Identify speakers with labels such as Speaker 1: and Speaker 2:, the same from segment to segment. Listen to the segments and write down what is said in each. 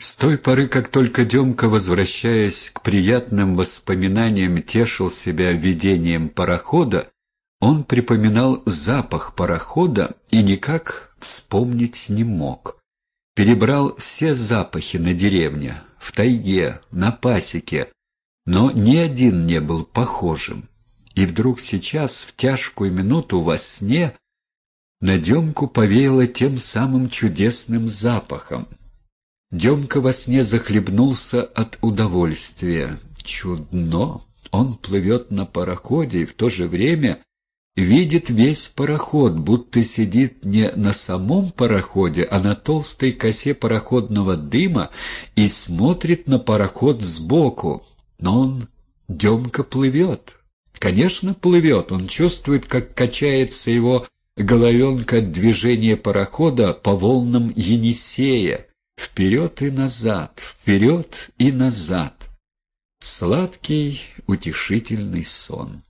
Speaker 1: С той поры, как только Демка, возвращаясь к приятным воспоминаниям, тешил себя видением парохода, он припоминал запах парохода и никак вспомнить не мог. Перебрал все запахи на деревне, в тайге, на пасеке, но ни один не был похожим. И вдруг сейчас, в тяжкую минуту во сне, на Демку повеяло тем самым чудесным запахом — Демка во сне захлебнулся от удовольствия. Чудно! Он плывет на пароходе и в то же время видит весь пароход, будто сидит не на самом пароходе, а на толстой косе пароходного дыма и смотрит на пароход сбоку. Но он, Демка, плывет. Конечно, плывет. Он чувствует, как качается его головенка от движения парохода по волнам Енисея. Вперед и назад, вперед и назад. Сладкий, утешительный сон.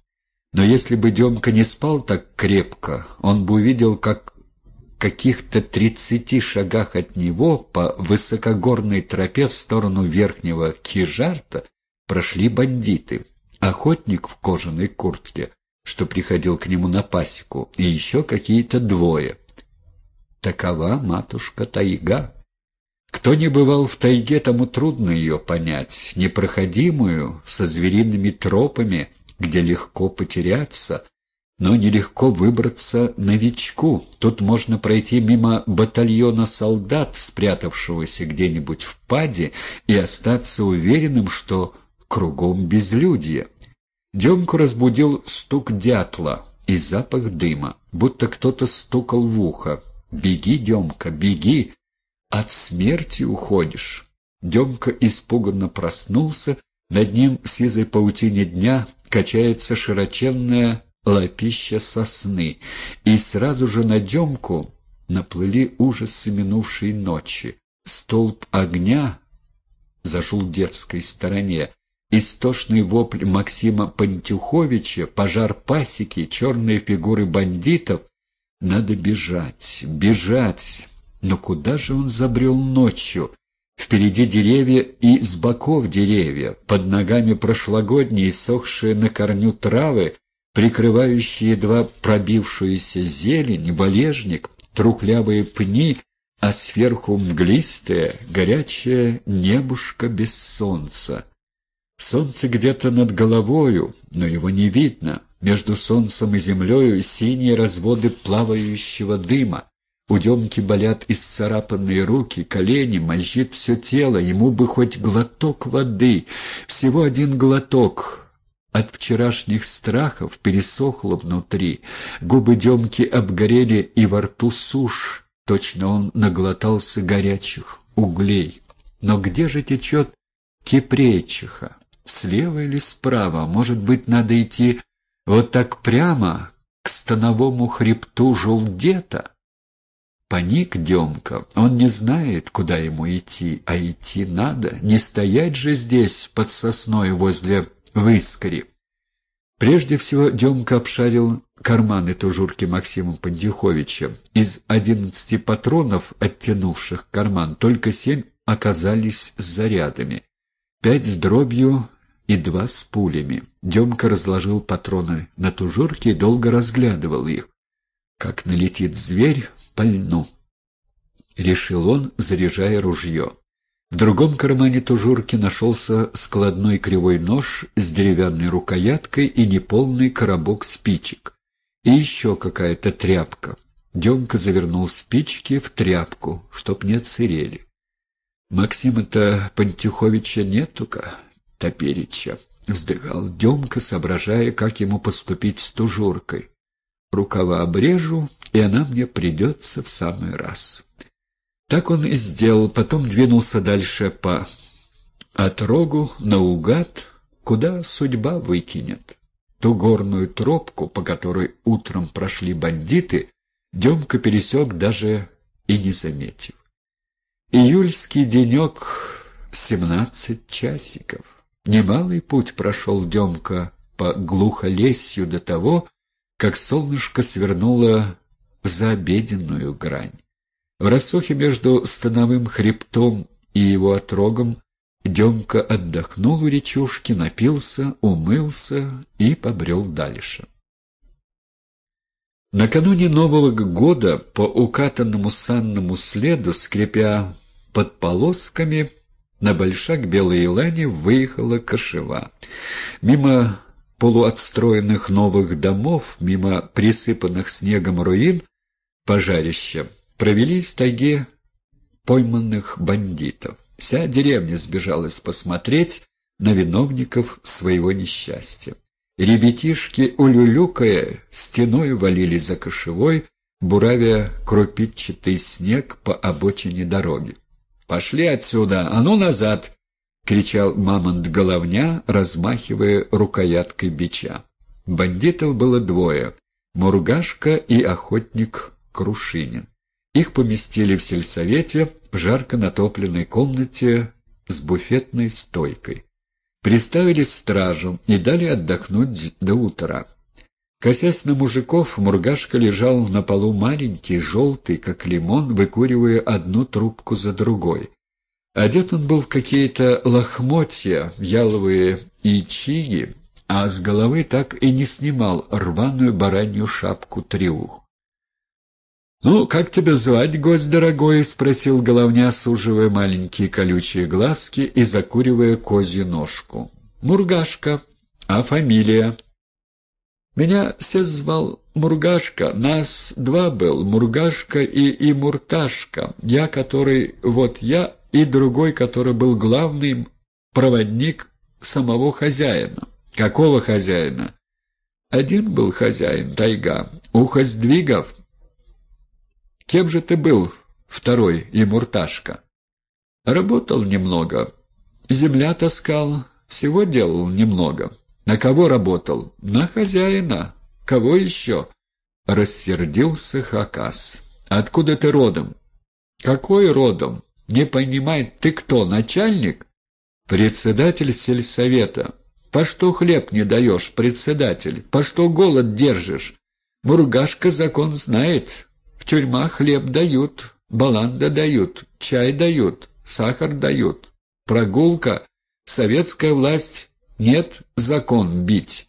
Speaker 1: Но если бы Демка не спал так крепко, он бы увидел, как каких-то тридцати шагах от него по высокогорной тропе в сторону верхнего Кижарта прошли бандиты. Охотник в кожаной куртке, что приходил к нему на пасеку, и еще какие-то двое. Такова матушка тайга. Кто не бывал в тайге, тому трудно ее понять, непроходимую, со звериными тропами, где легко потеряться, но нелегко выбраться новичку. Тут можно пройти мимо батальона солдат, спрятавшегося где-нибудь в паде, и остаться уверенным, что кругом безлюдье. Демку разбудил стук дятла и запах дыма, будто кто-то стукал в ухо. «Беги, Демка, беги!» От смерти уходишь. Демка испуганно проснулся, над ним в сизой паутине дня качается широченная лапища сосны, и сразу же на Демку наплыли ужасы минувшей ночи. Столб огня зашел в детской стороне, истошный вопль Максима Пантюховича, пожар пасеки, черные фигуры бандитов. Надо бежать, бежать, но куда же он забрел ночью? Впереди деревья и с боков деревья, под ногами прошлогодние, сохшие на корню травы, прикрывающие едва пробившуюся зелень, валежник, трухлявые пни, а сверху мглистое, горячее небушка без солнца. Солнце где-то над головою, но его не видно. Между солнцем и землею синие разводы плавающего дыма. У Демки болят исцарапанные руки, колени, мозжит все тело, ему бы хоть глоток воды, всего один глоток. От вчерашних страхов пересохло внутри, губы Демки обгорели и во рту сушь, точно он наглотался горячих углей. Но где же течет Кипречиха? Слева или справа? Может быть, надо идти вот так прямо к становому хребту Жулдета? Паник Демка. Он не знает, куда ему идти, а идти надо. Не стоять же здесь, под сосной, возле выскори. Прежде всего Демка обшарил карманы тужурки Максима Пандюховича. Из одиннадцати патронов, оттянувших карман, только семь оказались с зарядами. Пять с дробью и два с пулями. Демка разложил патроны на тужурке и долго разглядывал их. Как налетит зверь, пальну. Решил он, заряжая ружье. В другом кармане тужурки нашелся складной кривой нож с деревянной рукояткой и неполный коробок спичек. И еще какая-то тряпка. Демка завернул спички в тряпку, чтоб не отсырели. Максима-то Пантюховича нету-ка, топереча, вздыхал Демка, соображая, как ему поступить с тужуркой рукава обрежу, и она мне придется в самый раз. Так он и сделал, потом двинулся дальше по отрогу, наугад, куда судьба выкинет. Ту горную тропку, по которой утром прошли бандиты, Демка пересек даже и не заметив. Июльский денек — семнадцать часиков. Немалый путь прошел Демка по глухолесью до того, как солнышко свернуло за обеденную грань. В рассохе между становым хребтом и его отрогом, Демка отдохнул у речушки, напился, умылся и побрел дальше. Накануне Нового года по укатанному санному следу, скрипя под полосками, на большак Белой Елани выехала кошева. Мимо полуотстроенных новых домов, мимо присыпанных снегом руин пожарища, провели в тайге пойманных бандитов. Вся деревня сбежалась посмотреть на виновников своего несчастья. Ребятишки, улюлюкая, стеной валились за кошевой, буравя крупичатый снег по обочине дороги. «Пошли отсюда! А ну назад!» — кричал мамонт-головня, размахивая рукояткой бича. Бандитов было двое — Мургашка и охотник Крушинин. Их поместили в сельсовете в жарко натопленной комнате с буфетной стойкой. Приставили стражу и дали отдохнуть до утра. Косясь на мужиков, Мургашка лежал на полу маленький, желтый, как лимон, выкуривая одну трубку за другой. Одет он был в какие-то лохмотья, яловые ичиги, а с головы так и не снимал рваную баранью шапку-триух. «Ну, как тебя звать, гость дорогой?» — спросил головня, суживая маленькие колючие глазки и закуривая козью ножку. «Мургашка. А фамилия?» Меня все звал Мургашка, нас два был, Мургашка и, и Мурташка. Я, который, вот я, и другой, который был главный проводник самого хозяина. Какого хозяина? Один был хозяин, тайга, ухо сдвигов. Кем же ты был, второй, и Мурташка? Работал немного, земля таскал, всего делал немного. На кого работал? На хозяина. Кого еще? Рассердился Хакас. Откуда ты родом? Какой родом? Не понимает, ты кто, начальник? Председатель сельсовета. По что хлеб не даешь, председатель? По что голод держишь? Мургашка закон знает. В тюрьмах хлеб дают, баланда дают, чай дают, сахар дают. Прогулка. Советская власть нет закон бить.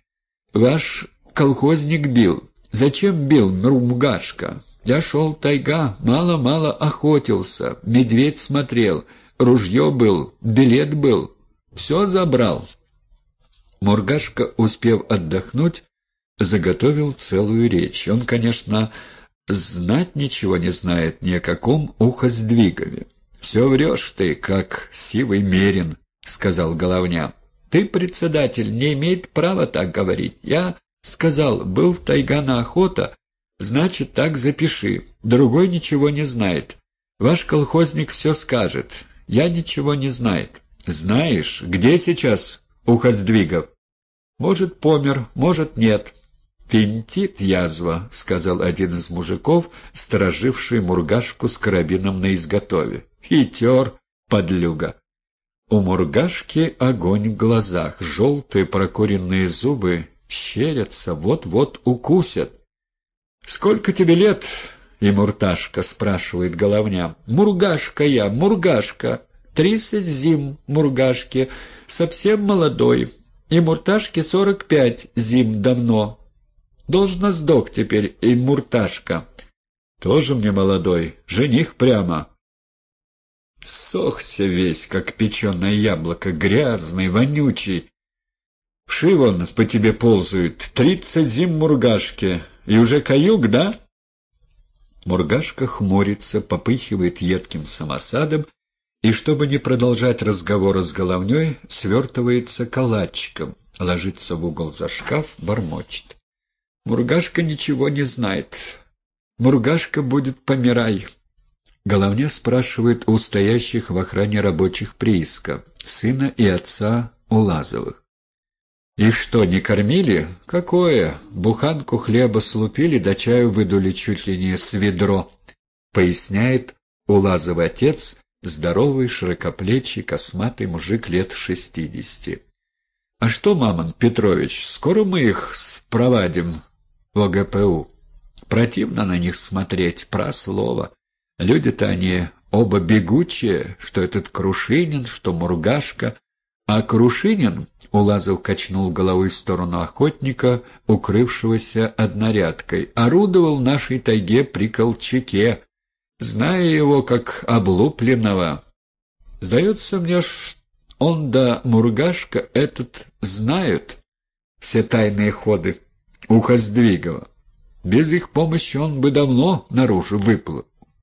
Speaker 1: Ваш колхозник бил. Зачем бил Мрумгашка? Я шел тайга, мало-мало охотился, медведь смотрел, ружье был, билет был. Все забрал. Мургашка, успев отдохнуть, заготовил целую речь. Он, конечно, знать ничего не знает ни о каком ухоздвигове. «Все врешь ты, как сивый мерин», — сказал Головня. Ты, председатель, не имеет права так говорить. Я сказал, был в Тайгана охота, значит, так запиши. Другой ничего не знает. Ваш колхозник все скажет. Я ничего не знает. Знаешь, где сейчас Ухоздвигов? Может, помер, может, нет. «Финтит язва», — сказал один из мужиков, стороживший мургашку с карабином на изготове. «Хитер, подлюга». У мургашки огонь в глазах, желтые прокуренные зубы щерятся, вот-вот укусят. «Сколько тебе лет?» — и Мурташка спрашивает головня. «Мургашка я, Мургашка. Тридцать зим Мургашке, совсем молодой. И Мурташке сорок пять зим давно. Должно сдох теперь и Мурташка. Тоже мне молодой, жених прямо». Сохся весь, как печеное яблоко, грязный, вонючий. Вши вон по тебе ползают, тридцать зим мургашки, и уже каюк, да? Мургашка хмурится, попыхивает едким самосадом, и, чтобы не продолжать разговор с головней, свертывается калачиком, ложится в угол за шкаф, бормочет. Мургашка ничего не знает. Мургашка будет помирай. Головня спрашивает у стоящих в охране рабочих прииска, сына и отца Улазовых. «Их что, не кормили? Какое? Буханку хлеба слупили, да чаю выдули чуть ли не с ведро», — поясняет Улазовый отец, здоровый, широкоплечий, косматый мужик лет шестидесяти. «А что, Мамон Петрович, скоро мы их спровадим в ОГПУ? Противно на них смотреть, про слово». Люди-то они оба бегучие, что этот Крушинин, что Мургашка. А Крушинин, — Улазов качнул головой в сторону охотника, укрывшегося однорядкой, — орудовал нашей тайге при Колчаке, зная его как облупленного. Сдается мне, он да Мургашка этот знают все тайные ходы Ухоздвигова. Без их помощи он бы давно наружу выплыл.